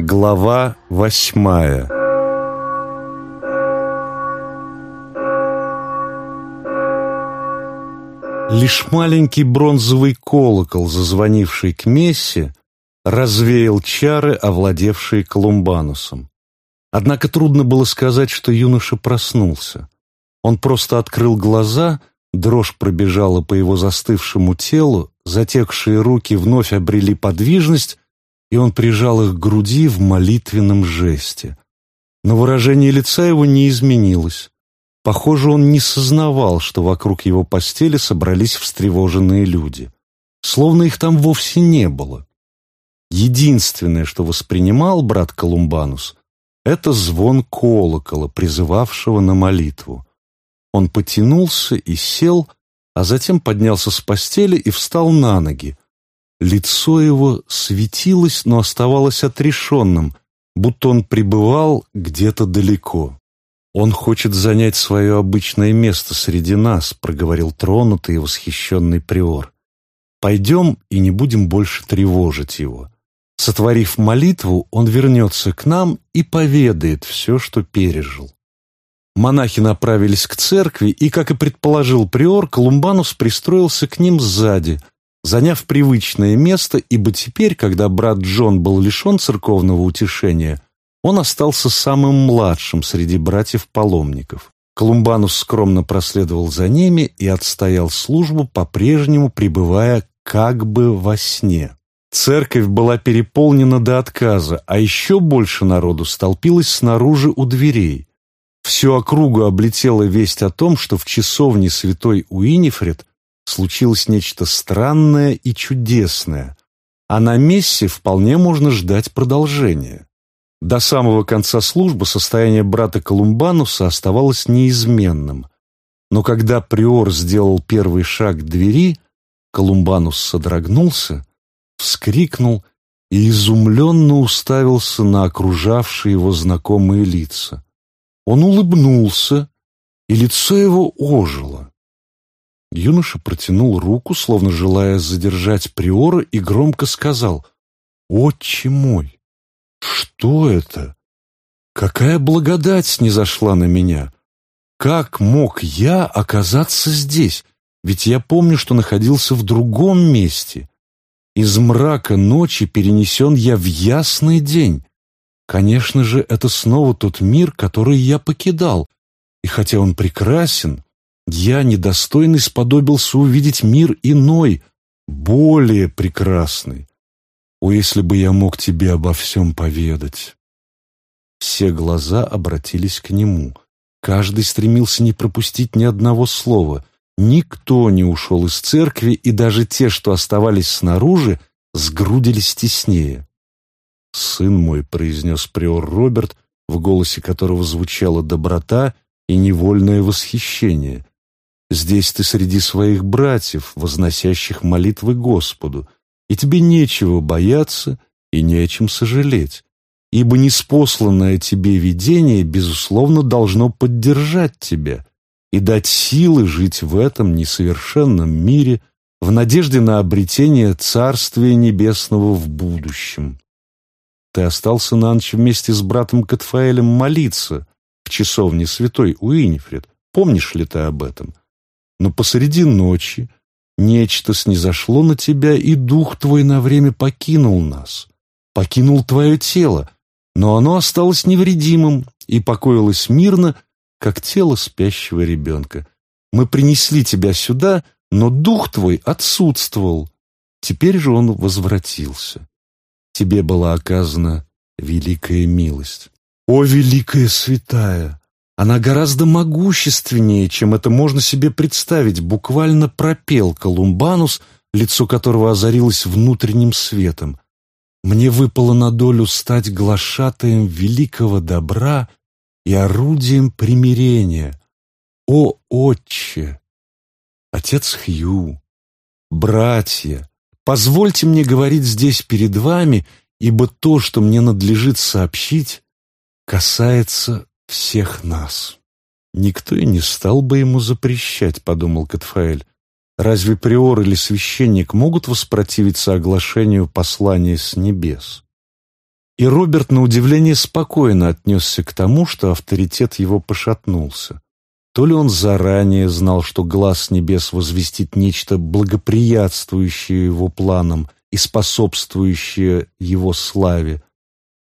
Глава восьмая Лишь маленький бронзовый колокол, зазвонивший к мессе, развеял чары, овладевшие Колумбанусом. Однако трудно было сказать, что юноша проснулся. Он просто открыл глаза, дрожь пробежала по его застывшему телу, затекшие руки вновь обрели подвижность, и он прижал их к груди в молитвенном жесте. Но выражение лица его не изменилось. Похоже, он не сознавал, что вокруг его постели собрались встревоженные люди. Словно их там вовсе не было. Единственное, что воспринимал брат Колумбанус, это звон колокола, призывавшего на молитву. Он потянулся и сел, а затем поднялся с постели и встал на ноги. Лицо его светилось, но оставалось отрешенным, будто он пребывал где-то далеко. «Он хочет занять свое обычное место среди нас», — проговорил тронутый и восхищенный приор. «Пойдем и не будем больше тревожить его. Сотворив молитву, он вернется к нам и поведает все, что пережил». Монахи направились к церкви, и, как и предположил приор, Колумбанус пристроился к ним сзади, заняв привычное место, ибо теперь, когда брат Джон был лишен церковного утешения, он остался самым младшим среди братьев-паломников. Колумбанус скромно проследовал за ними и отстоял службу, по-прежнему пребывая как бы во сне. Церковь была переполнена до отказа, а еще больше народу столпилось снаружи у дверей. Всю округу облетела весть о том, что в часовне святой Уинифред случилось нечто странное и чудесное, а на мессе вполне можно ждать продолжения. До самого конца службы состояние брата Колумбануса оставалось неизменным. Но когда приор сделал первый шаг к двери, Колумбанус содрогнулся, вскрикнул и изумленно уставился на окружавшие его знакомые лица. Он улыбнулся, и лицо его ожило. Юноша протянул руку, словно желая задержать приора, и громко сказал «Отче мой!» Что это? Какая благодать снизошла на меня? Как мог я оказаться здесь? Ведь я помню, что находился в другом месте. Из мрака ночи перенесен я в ясный день. Конечно же, это снова тот мир, который я покидал. И хотя он прекрасен, я, недостойный, сподобился увидеть мир иной, более прекрасный. О, если бы я мог тебе обо всем поведать!» Все глаза обратились к нему. Каждый стремился не пропустить ни одного слова. Никто не ушел из церкви, и даже те, что оставались снаружи, сгрудились теснее. «Сын мой», — произнес приор Роберт, в голосе которого звучала доброта и невольное восхищение. «Здесь ты среди своих братьев, возносящих молитвы Господу и тебе нечего бояться и не о чем сожалеть, ибо неспосланное тебе видение, безусловно, должно поддержать тебя и дать силы жить в этом несовершенном мире в надежде на обретение Царствия Небесного в будущем. Ты остался на ночь вместе с братом Катфаэлем молиться в часовне святой Уинифред, помнишь ли ты об этом? Но посреди ночи Нечто снизошло на тебя, и дух твой на время покинул нас, покинул твое тело, но оно осталось невредимым и покоилось мирно, как тело спящего ребенка. Мы принесли тебя сюда, но дух твой отсутствовал. Теперь же он возвратился. Тебе была оказана великая милость. О, великая святая! Она гораздо могущественнее, чем это можно себе представить, буквально пропел Колумбанус, лицо которого озарилось внутренним светом. Мне выпало на долю стать глашатаем великого добра и орудием примирения. О, Отче! Отец Хью! Братья! Позвольте мне говорить здесь перед вами, ибо то, что мне надлежит сообщить, касается всех нас. Никто и не стал бы ему запрещать, подумал Катфаэль. Разве приор или священник могут воспротивиться оглашению послания с небес? И Роберт, на удивление, спокойно отнесся к тому, что авторитет его пошатнулся. То ли он заранее знал, что глаз небес возвестит нечто благоприятствующее его планам и способствующее его славе,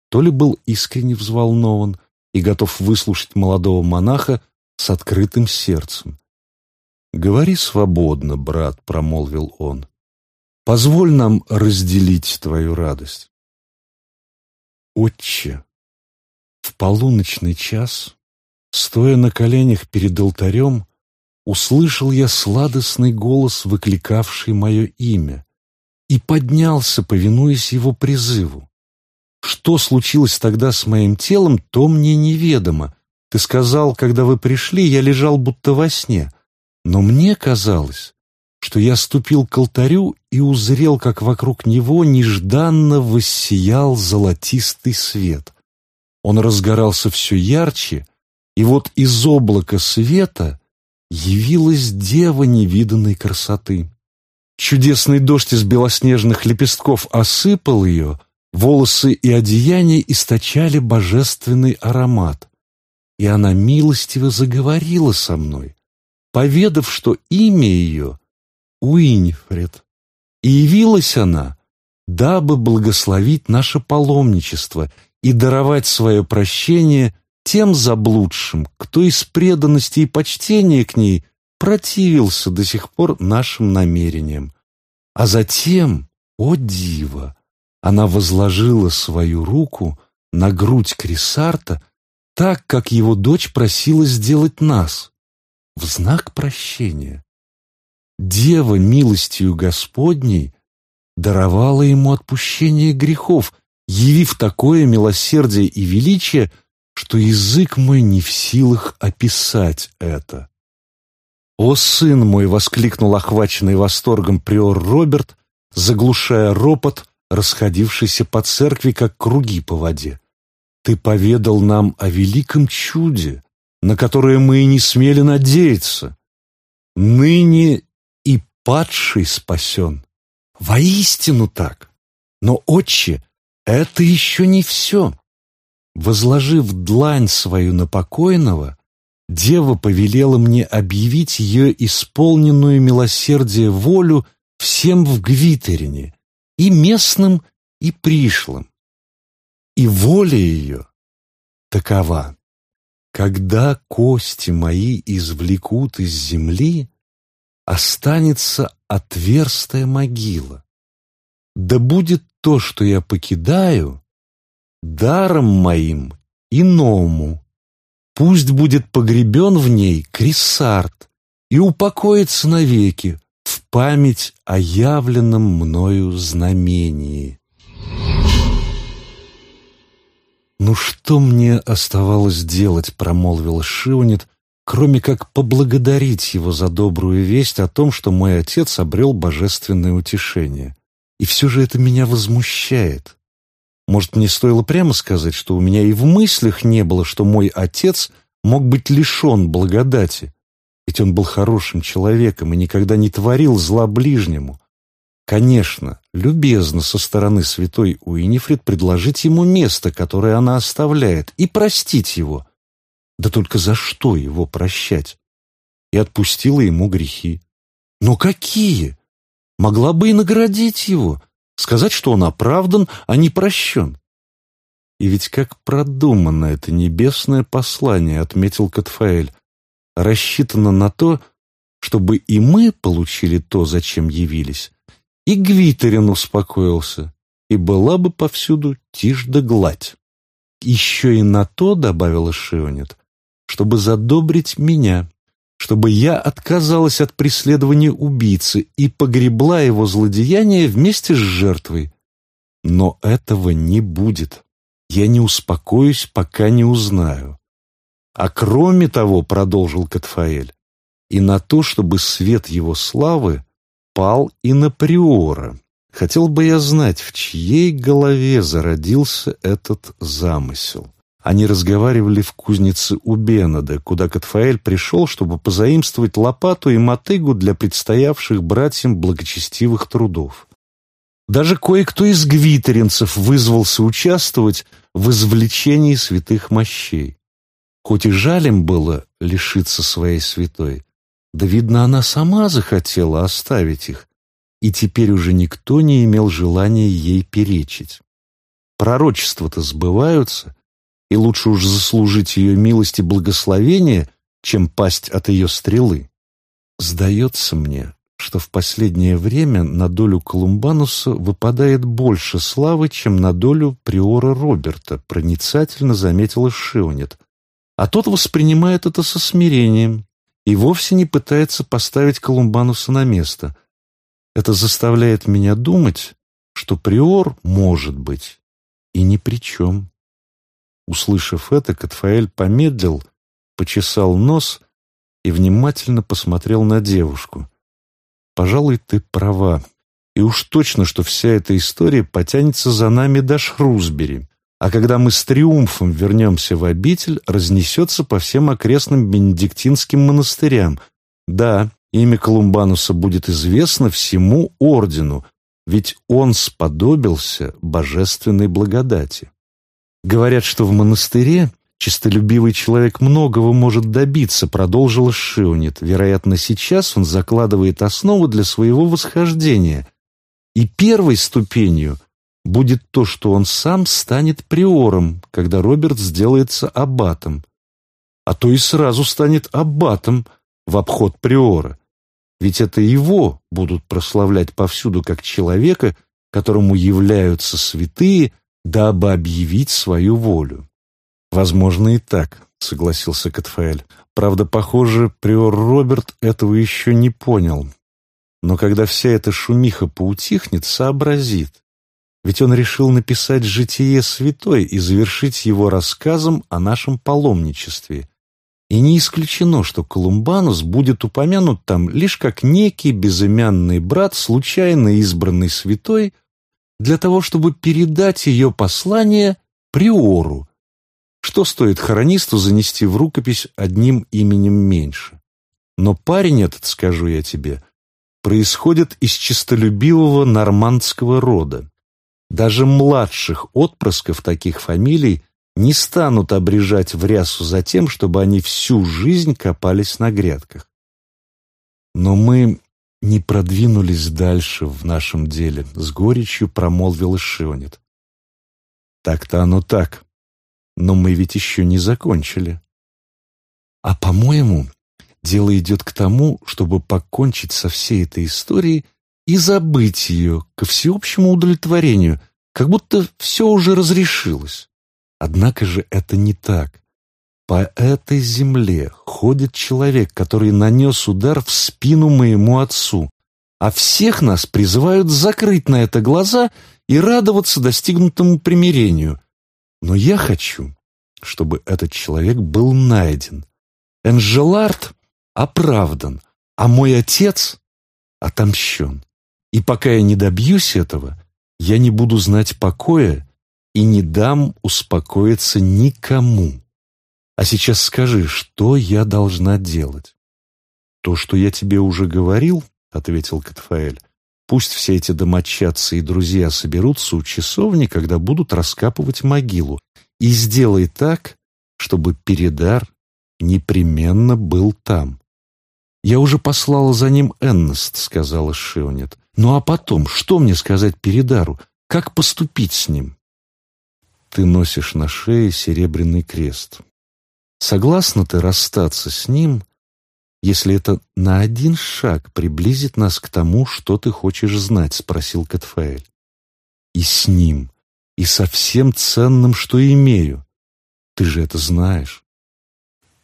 то ли был искренне взволнован и готов выслушать молодого монаха с открытым сердцем. «Говори свободно, брат», — промолвил он. «Позволь нам разделить твою радость». «Отче, в полуночный час Стоя на коленях перед алтарем, услышал я сладостный голос, выкликавший мое имя, и поднялся, повинуясь его призыву. Что случилось тогда с моим телом, то мне неведомо. Ты сказал, когда вы пришли, я лежал будто во сне, но мне казалось, что я ступил к алтарю и узрел, как вокруг него нежданно воссиял золотистый свет. Он разгорался все ярче, и вот из облака света явилась дева невиданной красоты. Чудесный дождь из белоснежных лепестков осыпал ее, волосы и одеяние источали божественный аромат. И она милостиво заговорила со мной, поведав, что имя ее — Уинифред. И явилась она, дабы благословить наше паломничество и даровать свое прощение тем заблудшим, кто из преданности и почтения к ней противился до сих пор нашим намерениям. А затем, о диво, она возложила свою руку на грудь Крисарта так, как его дочь просила сделать нас, в знак прощения. Дева милостью Господней даровала ему отпущение грехов, явив такое милосердие и величие, что язык мой не в силах описать это. «О, сын мой!» — воскликнул охваченный восторгом приор Роберт, заглушая ропот, расходившийся по церкви, как круги по воде. «Ты поведал нам о великом чуде, на которое мы и не смели надеяться. Ныне и падший спасен. Воистину так. Но, отче, это еще не все. Возложив длань свою на покойного, дева повелела мне объявить ее исполненную милосердие волю всем в Гвитерине, и местным, и пришлым. И воля ее такова. Когда кости мои извлекут из земли, останется отверстая могила. Да будет то, что я покидаю, даром моим иному. Пусть будет погребен в ней Крисарт и упокоится навеки память о явленном мною знамении. «Ну что мне оставалось делать?» — промолвил Шионет, кроме как поблагодарить его за добрую весть о том, что мой отец обрел божественное утешение. И все же это меня возмущает. Может, мне стоило прямо сказать, что у меня и в мыслях не было, что мой отец мог быть лишен благодати, ведь он был хорошим человеком и никогда не творил зла ближнему. Конечно, любезно со стороны святой Уинифред предложить ему место, которое она оставляет, и простить его. Да только за что его прощать? И отпустила ему грехи. Но какие? Могла бы и наградить его, сказать, что он оправдан, а не прощен. И ведь как продумано это небесное послание, отметил Катфаэль, рассчитано на то, чтобы и мы получили то, зачем явились, и Гвитерин успокоился, и была бы повсюду тишь да гладь. Еще и на то, добавила Шионет, чтобы задобрить меня, чтобы я отказалась от преследования убийцы и погребла его злодеяние вместе с жертвой. Но этого не будет. Я не успокоюсь, пока не узнаю. А кроме того, продолжил Катфаэль, и на то, чтобы свет его славы пал и на приора. Хотел бы я знать, в чьей голове зародился этот замысел. Они разговаривали в кузнице у Беннеда, куда Катфаэль пришел, чтобы позаимствовать лопату и мотыгу для предстоявших братьям благочестивых трудов. Даже кое-кто из гвитеринцев вызвался участвовать в извлечении святых мощей. Хоть и жаль им было лишиться своей святой, да, видно, она сама захотела оставить их, и теперь уже никто не имел желания ей перечить. Пророчества-то сбываются, и лучше уж заслужить ее милость и благословение, чем пасть от ее стрелы. Сдается мне, что в последнее время на долю Колумбануса выпадает больше славы, чем на долю приора Роберта, проницательно заметила Шионет. А тот воспринимает это со смирением и вовсе не пытается поставить Колумбануса на место. Это заставляет меня думать, что приор может быть и ни при чем. Услышав это, Катфаэль помедлил, почесал нос и внимательно посмотрел на девушку. «Пожалуй, ты права. И уж точно, что вся эта история потянется за нами до Шрусбери, а когда мы с триумфом вернемся в обитель, разнесется по всем окрестным бенедиктинским монастырям. Да, имя Колумбануса будет известно всему ордену, ведь он сподобился божественной благодати. Говорят, что в монастыре чистолюбивый человек многого может добиться, продолжил Шионит. Вероятно, сейчас он закладывает основу для своего восхождения. И первой ступенью будет то, что он сам станет приором, когда Роберт сделается аббатом. А то и сразу станет аббатом в обход приора. Ведь это его будут прославлять повсюду как человека, которому являются святые, дабы объявить свою волю. Возможно и так, согласился Катфаэль. Правда, похоже, приор Роберт этого еще не понял. Но когда вся эта шумиха поутихнет, сообразит. Ведь он решил написать «Житие святой» и завершить его рассказом о нашем паломничестве. И не исключено, что Колумбанус будет упомянут там лишь как некий безымянный брат, случайно избранный святой, для того, чтобы передать ее послание приору, что стоит хоронисту занести в рукопись одним именем меньше. Но парень этот, скажу я тебе, происходит из честолюбивого нормандского рода. Даже младших отпрысков таких фамилий не станут обрежать в рясу за тем, чтобы они всю жизнь копались на грядках. Но мы не продвинулись дальше в нашем деле, с горечью промолвил Шионет. Так-то оно так, но мы ведь еще не закончили. А, по-моему, дело идет к тому, чтобы покончить со всей этой историей и забыть ее ко всеобщему удовлетворению, как будто все уже разрешилось. Однако же это не так. По этой земле ходит человек, который нанес удар в спину моему отцу, а всех нас призывают закрыть на это глаза и радоваться достигнутому примирению. Но я хочу, чтобы этот человек был найден. Энжелард оправдан, а мой отец отомщен. И пока я не добьюсь этого, я не буду знать покоя и не дам успокоиться никому. А сейчас скажи, что я должна делать? То, что я тебе уже говорил, ответил Катфаэль. Пусть все эти домочадцы и друзья соберутся у часовни, когда будут раскапывать могилу, и сделай так, чтобы Передар непременно был там. «Я уже послала за ним Эннест», — сказала Шионет. «Ну а потом, что мне сказать Передару? Как поступить с ним?» «Ты носишь на шее серебряный крест. Согласна ты расстаться с ним, если это на один шаг приблизит нас к тому, что ты хочешь знать?» — спросил Катфаэль. «И с ним, и со всем ценным, что имею. Ты же это знаешь.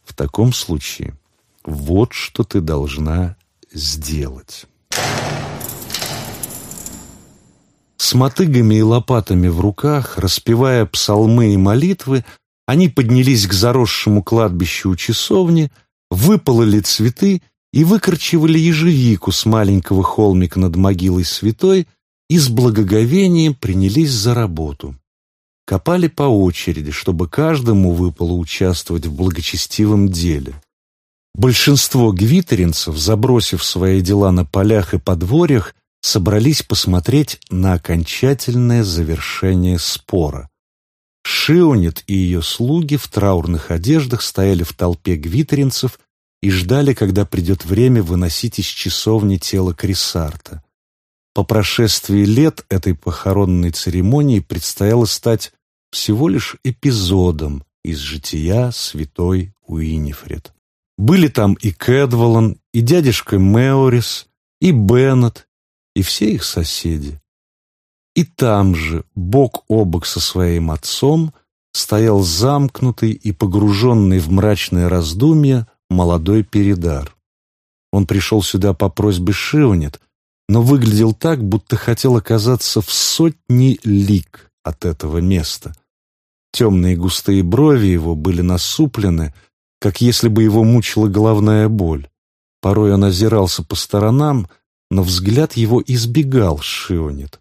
В таком случае вот что ты должна сделать. С мотыгами и лопатами в руках, распевая псалмы и молитвы, они поднялись к заросшему кладбищу у часовни, выпололи цветы и выкорчевали ежевику с маленького холмика над могилой святой и с благоговением принялись за работу. Копали по очереди, чтобы каждому выпало участвовать в благочестивом деле. Большинство гвитеринцев, забросив свои дела на полях и подворьях, собрались посмотреть на окончательное завершение спора. Шионет и ее слуги в траурных одеждах стояли в толпе гвитеринцев и ждали, когда придет время выносить из часовни тело Крисарта. По прошествии лет этой похоронной церемонии предстояло стать всего лишь эпизодом из жития святой Уинифред. Были там и Кэдвалан, и дядюшка Меорис, и Беннет, и все их соседи. И там же, бок о бок со своим отцом, стоял замкнутый и погруженный в мрачное раздумье молодой Передар. Он пришел сюда по просьбе Шионет, но выглядел так, будто хотел оказаться в сотни лик от этого места. Темные густые брови его были насуплены, как если бы его мучила головная боль. Порой он озирался по сторонам, но взгляд его избегал Шионет.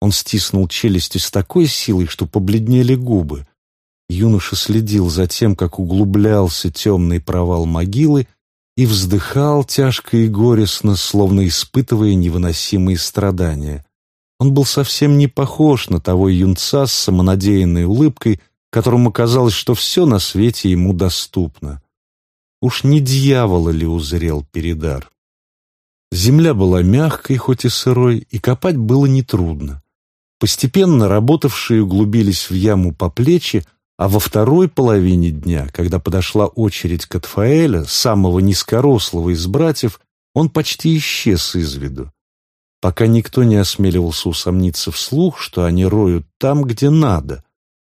Он стиснул челюсти с такой силой, что побледнели губы. Юноша следил за тем, как углублялся темный провал могилы, и вздыхал тяжко и горестно, словно испытывая невыносимые страдания. Он был совсем не похож на того юнца с самонадеянной улыбкой, которому казалось, что все на свете ему доступно. Уж не дьявола ли узрел Передар? Земля была мягкой, хоть и сырой, и копать было нетрудно. Постепенно работавшие углубились в яму по плечи, а во второй половине дня, когда подошла очередь Катфаэля, самого низкорослого из братьев, он почти исчез из виду. Пока никто не осмеливался усомниться вслух, что они роют там, где надо,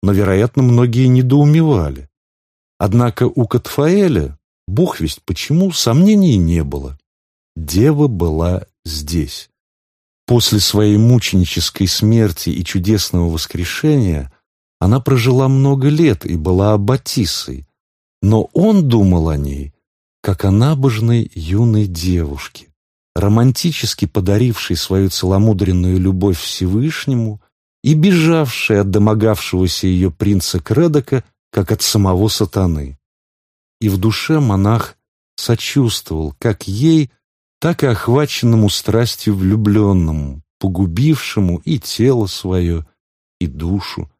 но, вероятно, многие недоумевали. Однако у Катфаэля, бог весть почему, сомнений не было. Дева была здесь. После своей мученической смерти и чудесного воскрешения она прожила много лет и была аббатисой, но он думал о ней, как о набожной юной девушке, романтически подарившей свою целомудренную любовь Всевышнему и бежавшей от домогавшегося ее принца Кредока, как от самого сатаны. И в душе монах сочувствовал как ей, так и охваченному страстью влюбленному, погубившему и тело свое, и душу.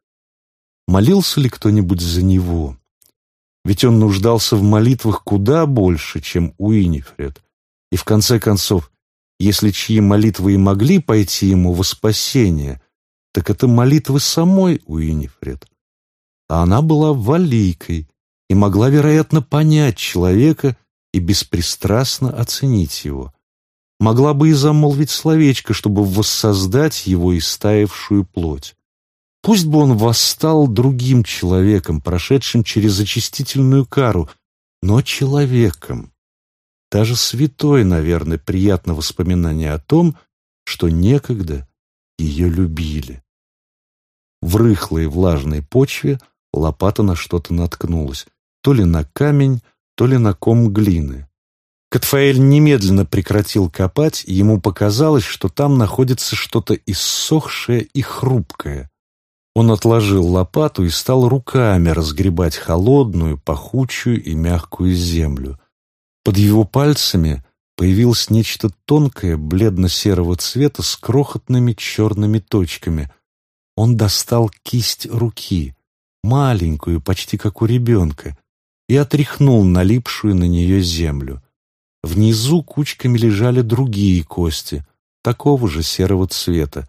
Молился ли кто-нибудь за него? Ведь он нуждался в молитвах куда больше, чем Уинифред. И в конце концов, если чьи молитвы и могли пойти ему во спасение, так это молитвы самой Уинифред. А она была валийкой и могла, вероятно, понять человека и беспристрастно оценить его. Могла бы и замолвить словечко, чтобы воссоздать его истаившую плоть. Пусть бы он восстал другим человеком, прошедшим через очистительную кару, но человеком. Даже святой, наверное, приятно воспоминание о том, что некогда ее любили. В рыхлой влажной почве лопата на что-то наткнулась, то ли на камень, то ли на ком глины. Катфаэль немедленно прекратил копать, и ему показалось, что там находится что-то иссохшее и хрупкое. Он отложил лопату и стал руками разгребать холодную, пахучую и мягкую землю. Под его пальцами появилось нечто тонкое, бледно-серого цвета с крохотными черными точками. Он достал кисть руки, маленькую, почти как у ребенка, и отряхнул налипшую на нее землю. Внизу кучками лежали другие кости, такого же серого цвета.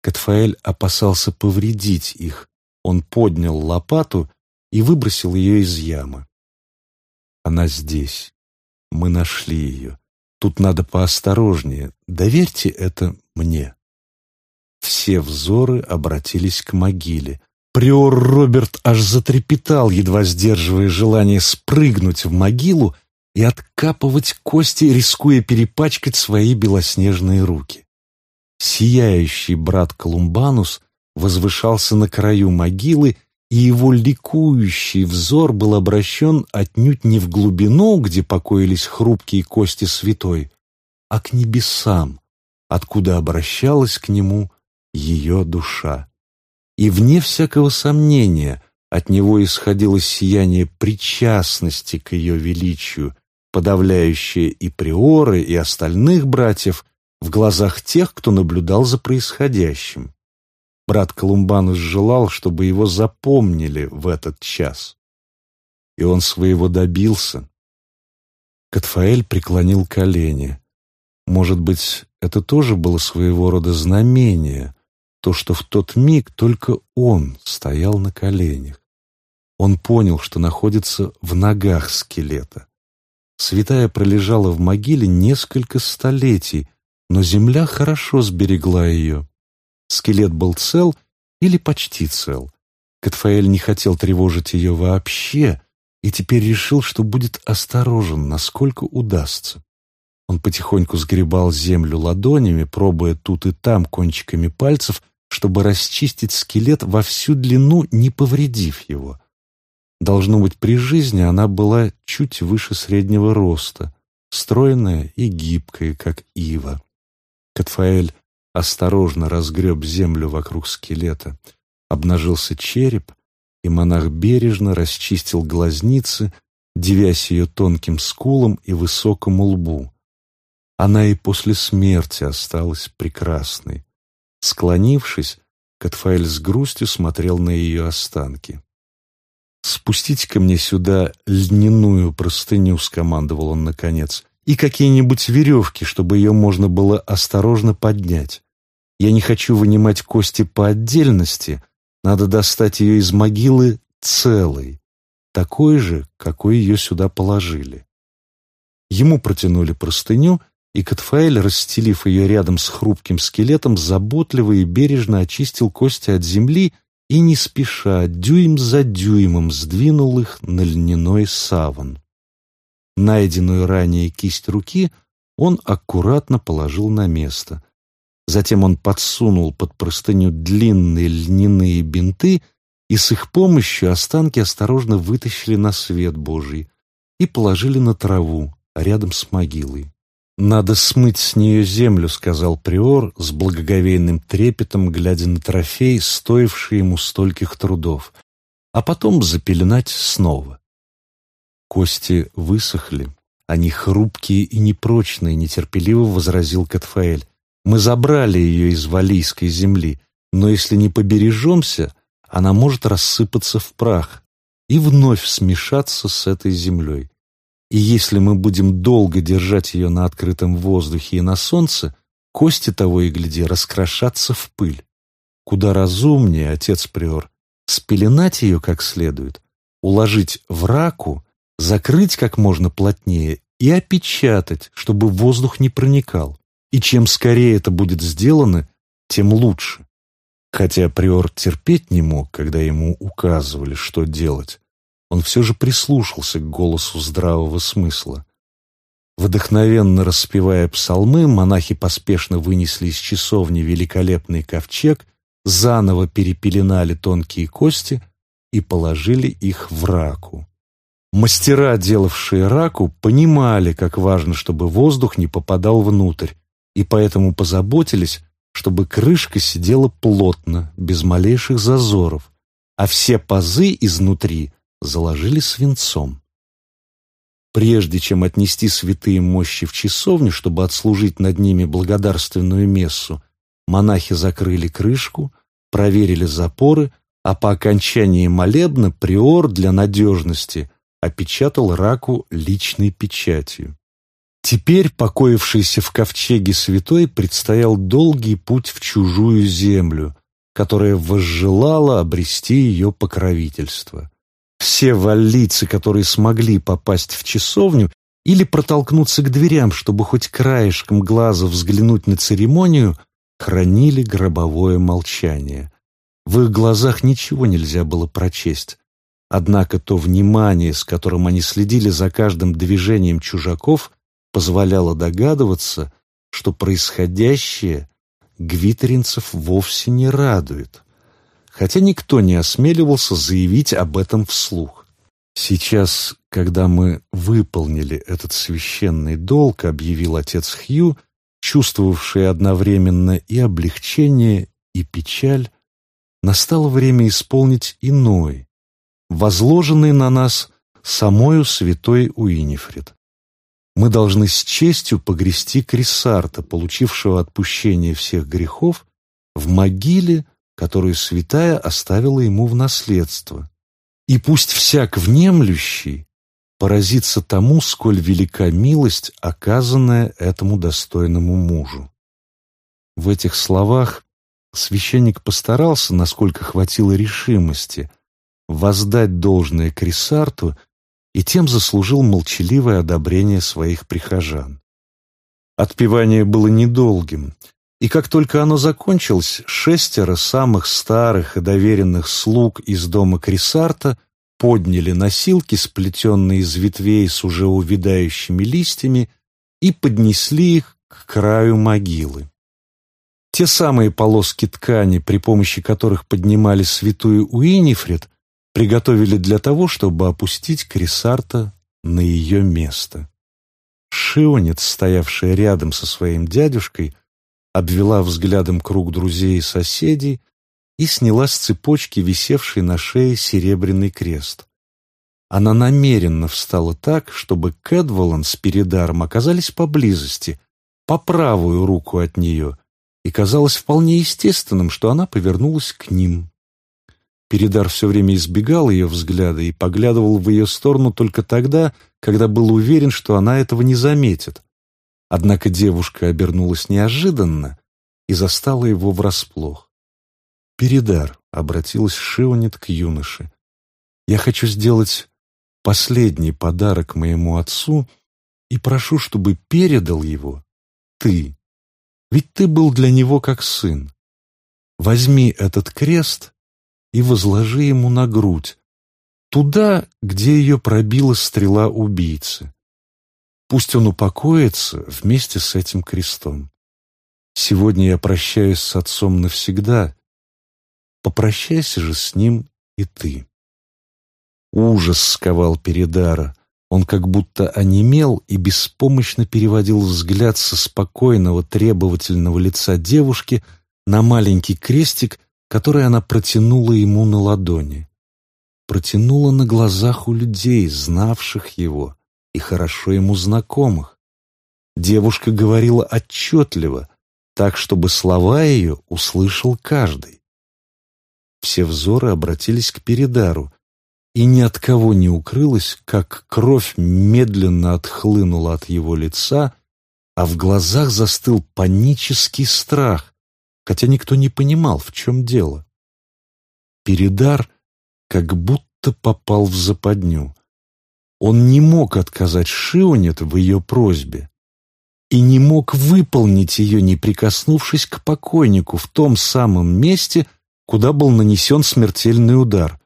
Катфаэль опасался повредить их. Он поднял лопату и выбросил ее из ямы. Она здесь. Мы нашли ее. Тут надо поосторожнее. Доверьте это мне. Все взоры обратились к могиле. Приор Роберт аж затрепетал, едва сдерживая желание спрыгнуть в могилу и откапывать кости, рискуя перепачкать свои белоснежные руки. Сияющий брат Колумбанус возвышался на краю могилы, и его ликующий взор был обращен отнюдь не в глубину, где покоились хрупкие кости святой, а к небесам, откуда обращалась к нему ее душа. И вне всякого сомнения от него исходило сияние причастности к ее величию, подавляющее и приоры, и остальных братьев, в глазах тех, кто наблюдал за происходящим. Брат Колумбанус желал, чтобы его запомнили в этот час. И он своего добился. Катфаэль преклонил колени. Может быть, это тоже было своего рода знамение, то, что в тот миг только он стоял на коленях. Он понял, что находится в ногах скелета. Святая пролежала в могиле несколько столетий, но земля хорошо сберегла ее. Скелет был цел или почти цел. Катфаэль не хотел тревожить ее вообще и теперь решил, что будет осторожен, насколько удастся. Он потихоньку сгребал землю ладонями, пробуя тут и там кончиками пальцев, чтобы расчистить скелет во всю длину, не повредив его. Должно быть, при жизни она была чуть выше среднего роста, стройная и гибкая, как ива. Катфаэль осторожно разгреб землю вокруг скелета. Обнажился череп, и монах бережно расчистил глазницы, девясь ее тонким скулам и высокому лбу. Она и после смерти осталась прекрасной. Склонившись, Катфаэль с грустью смотрел на ее останки. «Спустите ко мне сюда льняную простыню», — скомандовал он наконец, «и какие-нибудь веревки, чтобы ее можно было осторожно поднять. Я не хочу вынимать кости по отдельности, надо достать ее из могилы целой, такой же, какой ее сюда положили». Ему протянули простыню, и Катфаэль, расстелив ее рядом с хрупким скелетом, заботливо и бережно очистил кости от земли и не спеша, дюйм за дюймом, сдвинул их на льняной саван. Найденную ранее кисть руки он аккуратно положил на место. Затем он подсунул под простыню длинные льняные бинты, и с их помощью останки осторожно вытащили на свет Божий и положили на траву рядом с могилой. «Надо смыть с нее землю», — сказал приор с благоговейным трепетом, глядя на трофей, стоивший ему стольких трудов, а потом запеленать снова. Кости высохли, они хрупкие и непрочные, нетерпеливо возразил Катфаэль. «Мы забрали ее из валийской земли, но если не побережемся, она может рассыпаться в прах и вновь смешаться с этой землей. И если мы будем долго держать ее на открытом воздухе и на солнце, кости того и гляди раскрошатся в пыль. Куда разумнее, отец приор, спеленать ее как следует, уложить в раку, закрыть как можно плотнее и опечатать, чтобы воздух не проникал. И чем скорее это будет сделано, тем лучше. Хотя приор терпеть не мог, когда ему указывали, что делать он все же прислушался к голосу здравого смысла. Вдохновенно распевая псалмы, монахи поспешно вынесли из часовни великолепный ковчег, заново перепеленали тонкие кости и положили их в раку. Мастера, делавшие раку, понимали, как важно, чтобы воздух не попадал внутрь, и поэтому позаботились, чтобы крышка сидела плотно, без малейших зазоров, а все пазы изнутри заложили свинцом. Прежде чем отнести святые мощи в часовню, чтобы отслужить над ними благодарственную мессу, монахи закрыли крышку, проверили запоры, а по окончании молебна приор для надежности опечатал раку личной печатью. Теперь, покоившийся в ковчеге святой, предстоял долгий путь в чужую землю, которая возжелала обрести ее покровительство. Все валлийцы, которые смогли попасть в часовню или протолкнуться к дверям, чтобы хоть краешком глаза взглянуть на церемонию, хранили гробовое молчание. В их глазах ничего нельзя было прочесть. Однако то внимание, с которым они следили за каждым движением чужаков, позволяло догадываться, что происходящее гвитеринцев вовсе не радует хотя никто не осмеливался заявить об этом вслух. «Сейчас, когда мы выполнили этот священный долг», — объявил отец Хью, чувствовавший одновременно и облегчение, и печаль, настало время исполнить иной, возложенный на нас самою святой Уинифред. мы должны с честью погрести Крисарта, получившего отпущение всех грехов, в могиле, которую святая оставила ему в наследство. И пусть всяк внемлющий поразится тому, сколь велика милость, оказанная этому достойному мужу. В этих словах священник постарался, насколько хватило решимости, воздать должное Крисарту и тем заслужил молчаливое одобрение своих прихожан. Отпевание было недолгим, и как только оно закончилось, шестеро самых старых и доверенных слуг из дома Крисарта подняли носилки, сплетенные из ветвей с уже увядающими листьями, и поднесли их к краю могилы. Те самые полоски ткани, при помощи которых поднимали святую Уинифред, приготовили для того, чтобы опустить Крисарта на ее место. Шионец, стоявшая рядом со своим дядюшкой, обвела взглядом круг друзей и соседей и сняла с цепочки, висевшей на шее, серебряный крест. Она намеренно встала так, чтобы Кэдволан с Передаром оказались поблизости, по правую руку от нее, и казалось вполне естественным, что она повернулась к ним. Передар все время избегал ее взгляда и поглядывал в ее сторону только тогда, когда был уверен, что она этого не заметит. Однако девушка обернулась неожиданно и застала его врасплох. «Передар», — обратилась Шионет к юноше, — «я хочу сделать последний подарок моему отцу и прошу, чтобы передал его ты, ведь ты был для него как сын. Возьми этот крест и возложи ему на грудь, туда, где ее пробила стрела убийцы. Пусть он упокоится вместе с этим крестом. Сегодня я прощаюсь с отцом навсегда. Попрощайся же с ним и ты. Ужас сковал Передара. Он как будто онемел и беспомощно переводил взгляд со спокойного, требовательного лица девушки на маленький крестик, который она протянула ему на ладони. Протянула на глазах у людей, знавших его и хорошо ему знакомых. Девушка говорила отчетливо, так, чтобы слова ее услышал каждый. Все взоры обратились к Передару, и ни от кого не укрылось, как кровь медленно отхлынула от его лица, а в глазах застыл панический страх, хотя никто не понимал, в чем дело. Передар как будто попал в западню. Он не мог отказать Шионет в ее просьбе и не мог выполнить ее, не прикоснувшись к покойнику в том самом месте, куда был нанесен смертельный удар.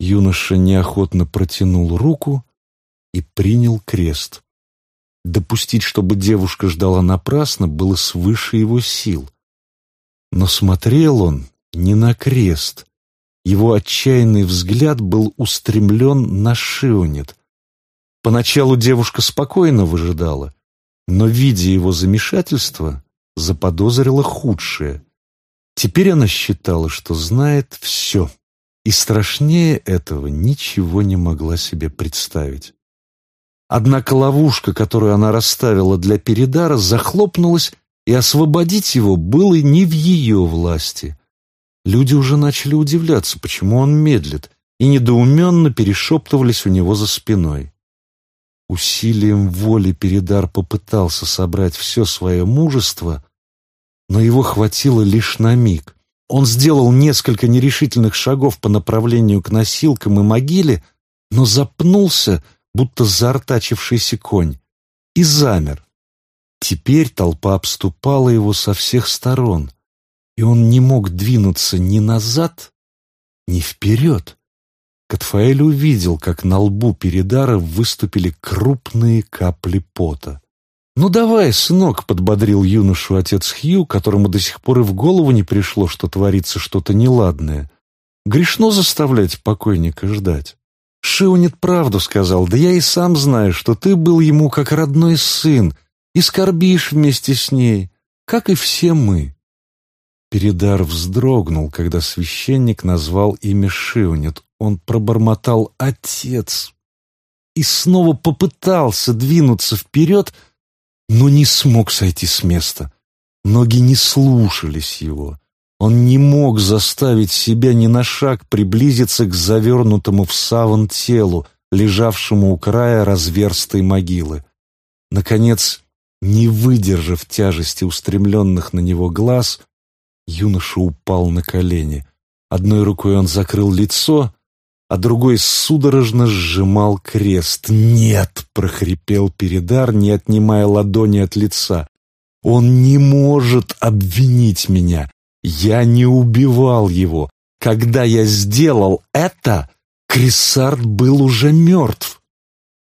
Юноша неохотно протянул руку и принял крест. Допустить, чтобы девушка ждала напрасно, было свыше его сил. Но смотрел он не на крест. Его отчаянный взгляд был устремлен на Шионет, Поначалу девушка спокойно выжидала, но, видя его замешательство, заподозрила худшее. Теперь она считала, что знает все, и страшнее этого ничего не могла себе представить. Однако ловушка, которую она расставила для Передара, захлопнулась, и освободить его было не в ее власти. Люди уже начали удивляться, почему он медлит, и недоуменно перешептывались у него за спиной. Усилием воли Передар попытался собрать все свое мужество, но его хватило лишь на миг. Он сделал несколько нерешительных шагов по направлению к носилкам и могиле, но запнулся, будто заортачившийся конь, и замер. Теперь толпа обступала его со всех сторон, и он не мог двинуться ни назад, ни вперед. Катфаэль увидел, как на лбу Передара выступили крупные капли пота. «Ну давай, сынок», — подбодрил юношу отец Хью, которому до сих пор и в голову не пришло, что творится что-то неладное. «Грешно заставлять покойника ждать». «Шиунет правду сказал, да я и сам знаю, что ты был ему как родной сын и скорбишь вместе с ней, как и все мы». Передар вздрогнул, когда священник назвал имя Шиунет. Он пробормотал «Отец». и снова попытался двинуться вперед, но не смог сойти с места. Ноги не слушались его. Он не мог заставить себя ни на шаг приблизиться к завернутому в саван телу, лежавшему у края разверстой могилы. Наконец, не выдержав тяжести устремленных на него глаз, юноша упал на колени. Одной рукой он закрыл лицо, а другой судорожно сжимал крест. «Нет!» — прохрипел Передар, не отнимая ладони от лица. «Он не может обвинить меня! Я не убивал его! Когда я сделал это, Крисард был уже мертв!»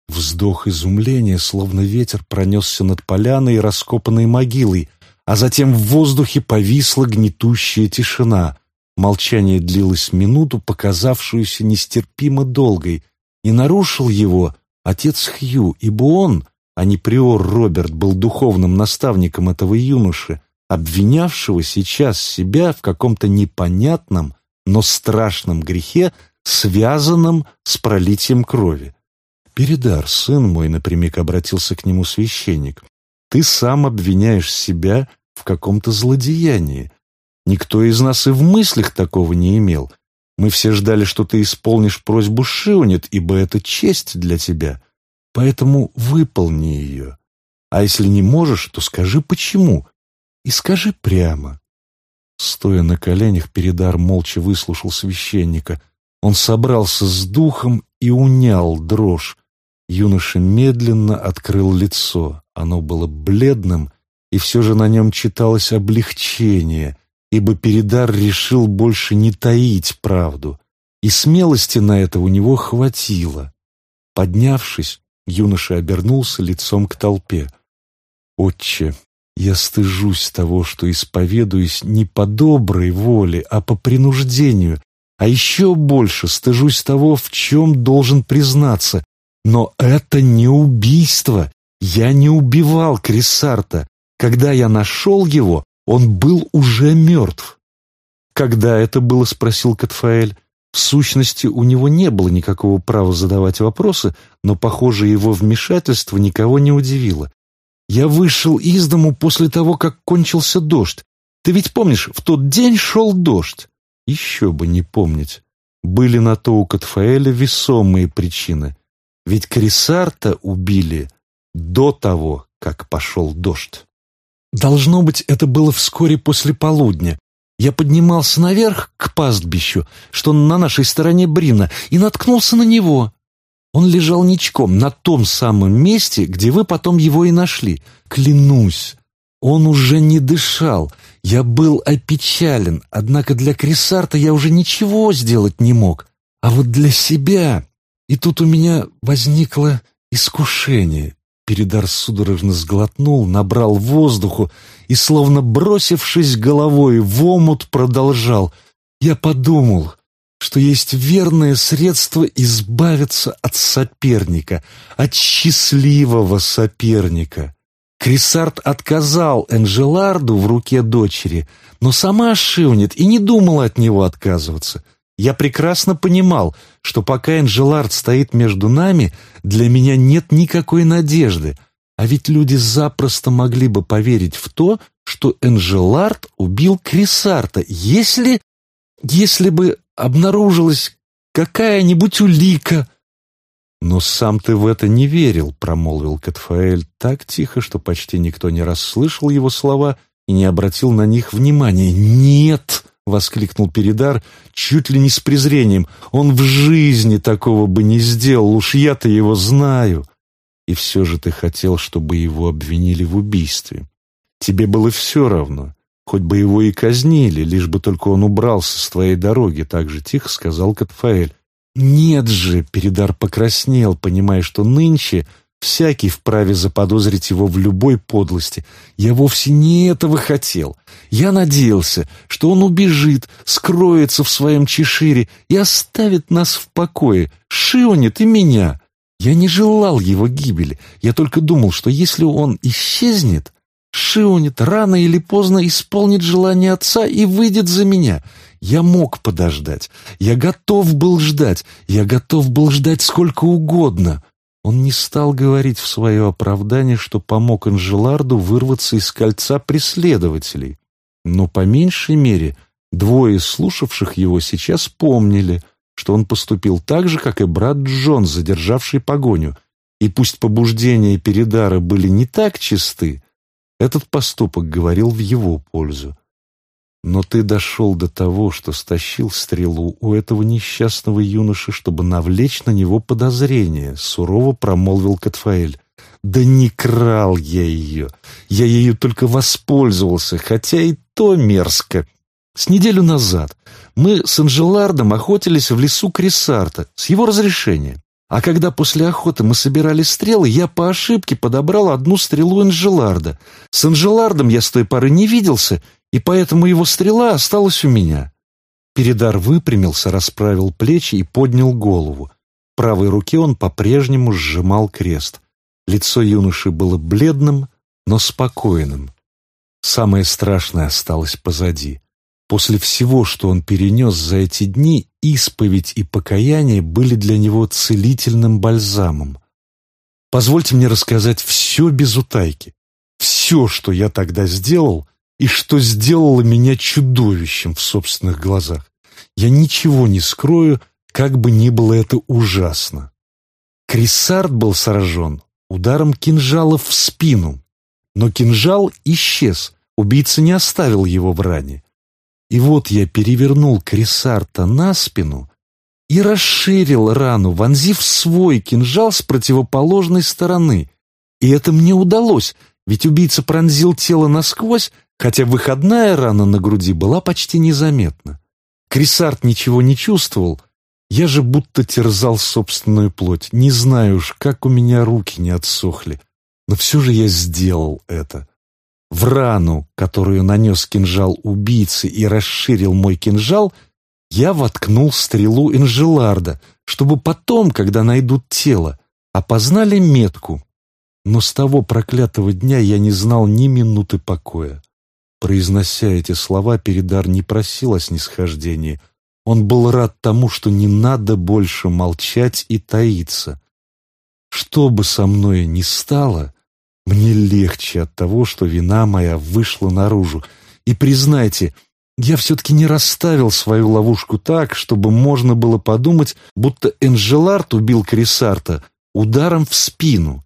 Вздох изумления, словно ветер, пронесся над поляной и раскопанной могилой, а затем в воздухе повисла гнетущая тишина. Молчание длилось минуту, показавшуюся нестерпимо долгой, и нарушил его отец Хью, ибо он, а не приор Роберт, был духовным наставником этого юноши, обвинявшего сейчас себя в каком-то непонятном, но страшном грехе, связанном с пролитием крови. «Передар, сын мой», — напрямик обратился к нему священник, «ты сам обвиняешь себя в каком-то злодеянии. Никто из нас и в мыслях такого не имел. Мы все ждали, что ты исполнишь просьбу Шионет, ибо это честь для тебя. Поэтому выполни ее. А если не можешь, то скажи почему. И скажи прямо». Стоя на коленях, Передар молча выслушал священника. Он собрался с духом и унял дрожь. Юноша медленно открыл лицо. Оно было бледным, и все же на нем читалось облегчение, ибо Передар решил больше не таить правду, и смелости на это у него хватило. Поднявшись, юноша обернулся лицом к толпе. «Отче, я стыжусь того, что исповедуюсь не по доброй воле, а по принуждению, а еще больше стыжусь того, в чем должен признаться, но это не убийство. Я не убивал Крисарта. Когда я нашел его, он был уже мертв. «Когда это было?» — спросил Катфаэль. В сущности, у него не было никакого права задавать вопросы, но, похоже, его вмешательство никого не удивило. «Я вышел из дому после того, как кончился дождь. Ты ведь помнишь, в тот день шел дождь?» Еще бы не помнить. Были на то у Катфаэля весомые причины. Ведь Крисарта убили до того, как пошел дождь. Должно быть, это было вскоре после полудня. Я поднимался наверх к пастбищу, что на нашей стороне Брина, и наткнулся на него. Он лежал ничком на том самом месте, где вы потом его и нашли. Клянусь, он уже не дышал. Я был опечален, однако для Крисарта я уже ничего сделать не мог. А вот для себя и тут у меня возникло искушение. Передар судорожно сглотнул, набрал воздуху и, словно бросившись головой в омут, продолжал. Я подумал, что есть верное средство избавиться от соперника, от счастливого соперника. Крисарт отказал Энжеларду в руке дочери, но сама Шивнет и не думала от него отказываться. Я прекрасно понимал, что пока Энжелард стоит между нами, для меня нет никакой надежды, а ведь люди запросто могли бы поверить в то, что Энжелард убил Крисарта, если... если бы обнаружилась какая-нибудь улика. «Но сам ты в это не верил», — промолвил Катфаэль так тихо, что почти никто не расслышал его слова и не обратил на них внимания. «Нет!» — воскликнул Передар, чуть ли не с презрением. «Он в жизни такого бы не сделал, уж я-то его знаю!» «И все же ты хотел, чтобы его обвинили в убийстве. Тебе было все равно, хоть бы его и казнили, лишь бы только он убрался с твоей дороги», — так же тихо сказал Катфаэль. «Нет же!» — Передар покраснел, понимая, что нынче Всякий вправе заподозрить его в любой подлости. Я вовсе не этого хотел. Я надеялся, что он убежит, скроется в своем чешире и оставит нас в покое, шионит и меня. Я не желал его гибели. Я только думал, что если он исчезнет, Шионит рано или поздно исполнит желание отца и выйдет за меня. Я мог подождать. Я готов был ждать. Я готов был ждать сколько угодно. Он не стал говорить в свое оправдание, что помог Анжеларду вырваться из кольца преследователей. Но по меньшей мере двое слушавших его сейчас помнили, что он поступил так же, как и брат Джон, задержавший погоню, и пусть побуждения Передара были не так чисты, этот поступок говорил в его пользу. Но ты дошел до того, что стащил стрелу у этого несчастного юноши, чтобы навлечь на него подозрение, сурово промолвил Катфаэль. Да не крал я ее, я ею только воспользовался, хотя и то мерзко. С неделю назад мы с Анжелардом охотились в лесу Крисарта с его разрешения. А когда после охоты мы собирали стрелы, я по ошибке подобрал одну стрелу Анжеларда. С Анжелардом я с той поры не виделся и поэтому его стрела осталась у меня. Передар выпрямился, расправил плечи и поднял голову. В правой руке он по-прежнему сжимал крест. Лицо юноши было бледным, но спокойным. Самое страшное осталось позади. После всего, что он перенес за эти дни, исповедь и покаяние были для него целительным бальзамом. Позвольте мне рассказать все без утайки. Все, что я тогда сделал, и что сделало меня чудовищем в собственных глазах. Я ничего не скрою, как бы ни было это ужасно. Крисард был сражен ударом кинжала в спину, но кинжал исчез, убийца не оставил его в ране. И вот я перевернул Крисарта на спину и расширил рану, вонзив свой кинжал с противоположной стороны. И это мне удалось, ведь убийца пронзил тело насквозь, хотя выходная рана на груди была почти незаметна. Крисарт ничего не чувствовал, я же будто терзал собственную плоть. Не знаю уж, как у меня руки не отсохли, но все же я сделал это. В рану, которую нанес кинжал убийцы и расширил мой кинжал, я воткнул стрелу Энжеларда, чтобы потом, когда найдут тело, опознали метку. Но с того проклятого дня я не знал ни минуты покоя. Произнося эти слова, Передар не просил о снисхождении. Он был рад тому, что не надо больше молчать и таиться. Что бы со мной ни стало, мне легче от того, что вина моя вышла наружу. И признайте, я все-таки не расставил свою ловушку так, чтобы можно было подумать, будто Энжелард убил Крисарта ударом в спину.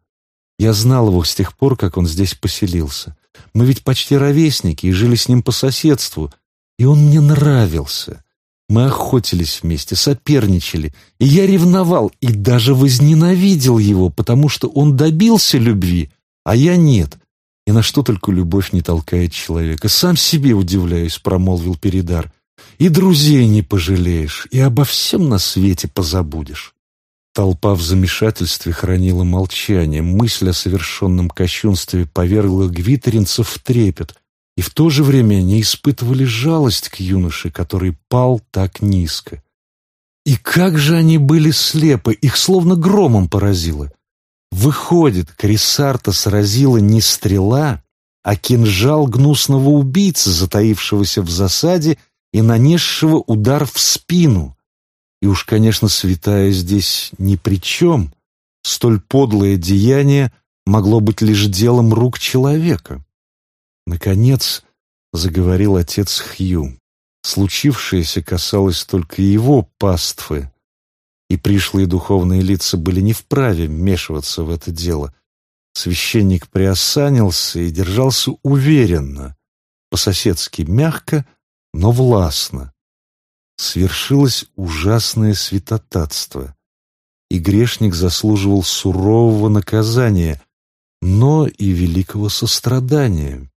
Я знал его с тех пор, как он здесь поселился. Мы ведь почти ровесники и жили с ним по соседству. И он мне нравился. Мы охотились вместе, соперничали, и я ревновал и даже возненавидел его, потому что он добился любви, а я нет. И на что только любовь не толкает человека. Сам себе удивляюсь, промолвил Передар. И друзей не пожалеешь, и обо всем на свете позабудешь. Толпа в замешательстве хранила молчание. Мысль о совершенном кощунстве повергла гвитеринцев в трепет, и в то же время они испытывали жалость к юноше, который пал так низко. И как же они были слепы, их словно громом поразило. Выходит, Крисарта сразила не стрела, а кинжал гнусного убийцы, затаившегося в засаде и нанесшего удар в спину. И уж, конечно, святая здесь ни при чем. Столь подлое деяние могло быть лишь делом рук человека. Наконец заговорил отец Хью. Случившееся касалось только его паствы, и пришлые духовные лица были не вправе вмешиваться в это дело. Священник приосанился и держался уверенно, по-соседски мягко, но властно свершилось ужасное святотатство, и грешник заслуживал сурового наказания, но и великого сострадания.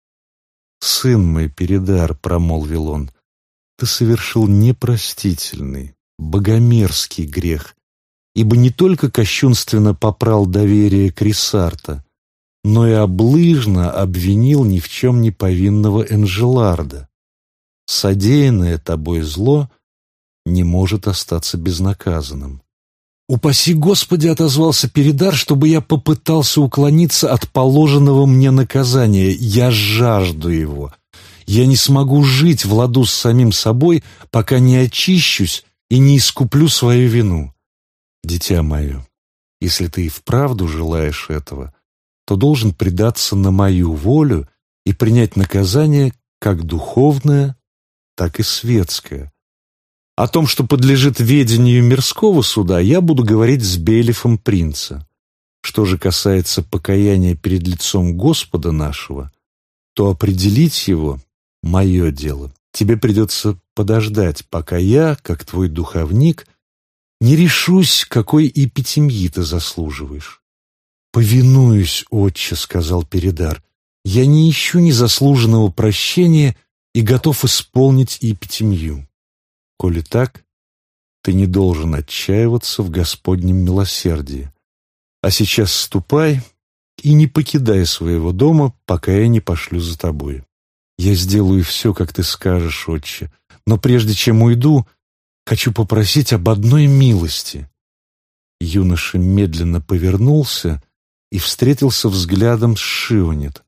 «Сын мой, Передар», — промолвил он, — «ты совершил непростительный, богомерзкий грех, ибо не только кощунственно попрал доверие Крисарта, но и облыжно обвинил ни в чем не повинного Энжеларда. Содеянное тобой зло не может остаться безнаказанным. «Упаси Господи!» — отозвался Передар, чтобы я попытался уклониться от положенного мне наказания. Я жажду его. Я не смогу жить в ладу с самим собой, пока не очищусь и не искуплю свою вину. Дитя мое, Если ты и вправду желаешь этого, то должен предаться на мою волю и принять наказание как духовное, так и светское. О том, что подлежит ведению мирского суда, я буду говорить с Бейлифом принца. Что же касается покаяния перед лицом Господа нашего, то определить его — мое дело. Тебе придется подождать, пока я, как твой духовник, не решусь, какой эпитемьи ты заслуживаешь. «Повинуюсь, отче», — сказал Передар. «Я не ищу незаслуженного прощения и готов исполнить эпитемью. Коли так, ты не должен отчаиваться в Господнем милосердии. А сейчас ступай и не покидай своего дома, пока я не пошлю за тобой. Я сделаю все, как ты скажешь, отче, но прежде чем уйду, хочу попросить об одной милости». Юноша медленно повернулся и встретился взглядом с Шионет.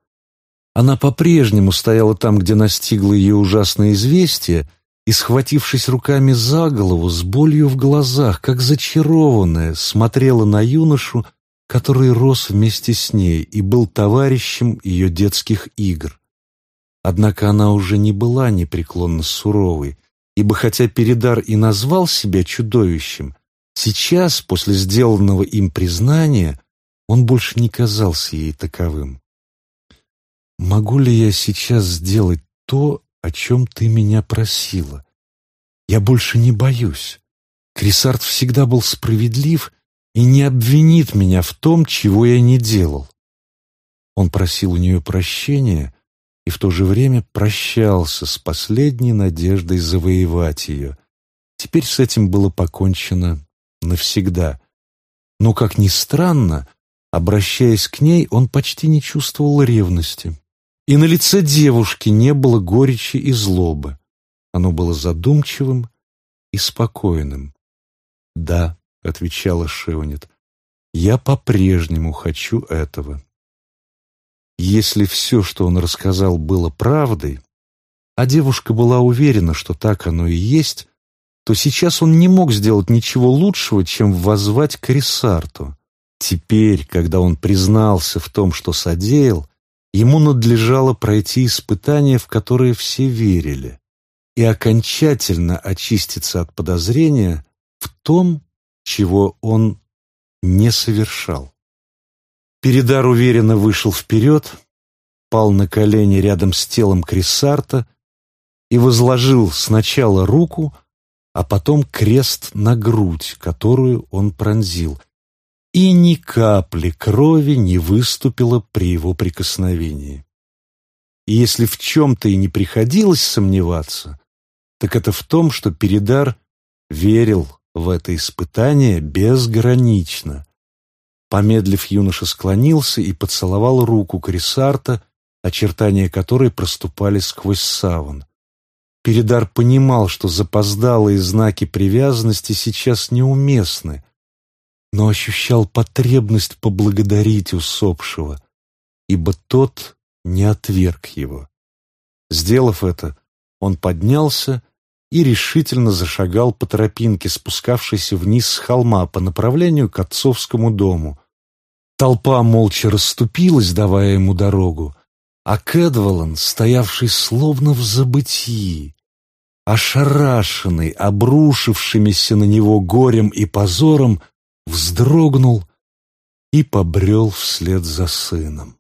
Она по-прежнему стояла там, где настигло ее ужасное известие, и, схватившись руками за голову, с болью в глазах, как зачарованная, смотрела на юношу, который рос вместе с ней и был товарищем ее детских игр. Однако она уже не была непреклонно суровой, ибо хотя Передар и назвал себя чудовищем, сейчас, после сделанного им признания, он больше не казался ей таковым. «Могу ли я сейчас сделать то, о чем ты меня просила? Я больше не боюсь. Крисарт всегда был справедлив и не обвинит меня в том, чего я не делал. Он просил у нее прощения и в то же время прощался с последней надеждой завоевать ее. Теперь с этим было покончено навсегда. Но, как ни странно, обращаясь к ней, он почти не чувствовал ревности. И на лице девушки не было горечи и злобы. Оно было задумчивым и спокойным. Да, — отвечала Шеонет, — «я по-прежнему хочу этого». Если все, что он рассказал, было правдой, а девушка была уверена, что так оно и есть, то сейчас он не мог сделать ничего лучшего, чем воззвать к Рисарту. Теперь, когда он признался в том, что содеял, ему надлежало пройти испытание, в которое все верили, и окончательно очиститься от подозрения в том, чего он не совершал. Передар уверенно вышел вперед, пал на колени рядом с телом Крисарта и возложил сначала руку, а потом крест на грудь, которую он пронзил, и ни капли крови не выступило при его прикосновении. И если в чем-то и не приходилось сомневаться, так это в том, что Передар верил в это испытание безгранично. Помедлив, юноша склонился и поцеловал руку Крисарта, очертания которой проступали сквозь саван. Передар понимал, что запоздалые знаки привязанности сейчас неуместны, но ощущал потребность поблагодарить усопшего, ибо тот не отверг его. Сделав это, он поднялся и решительно зашагал по тропинке, спускавшейся вниз с холма по направлению к отцовскому дому. Толпа молча расступилась, давая ему дорогу, а Кэдвалан, стоявший словно в забытии, ошарашенный обрушившимися на него горем и позором, вздрогнул и побрел вслед за сыном.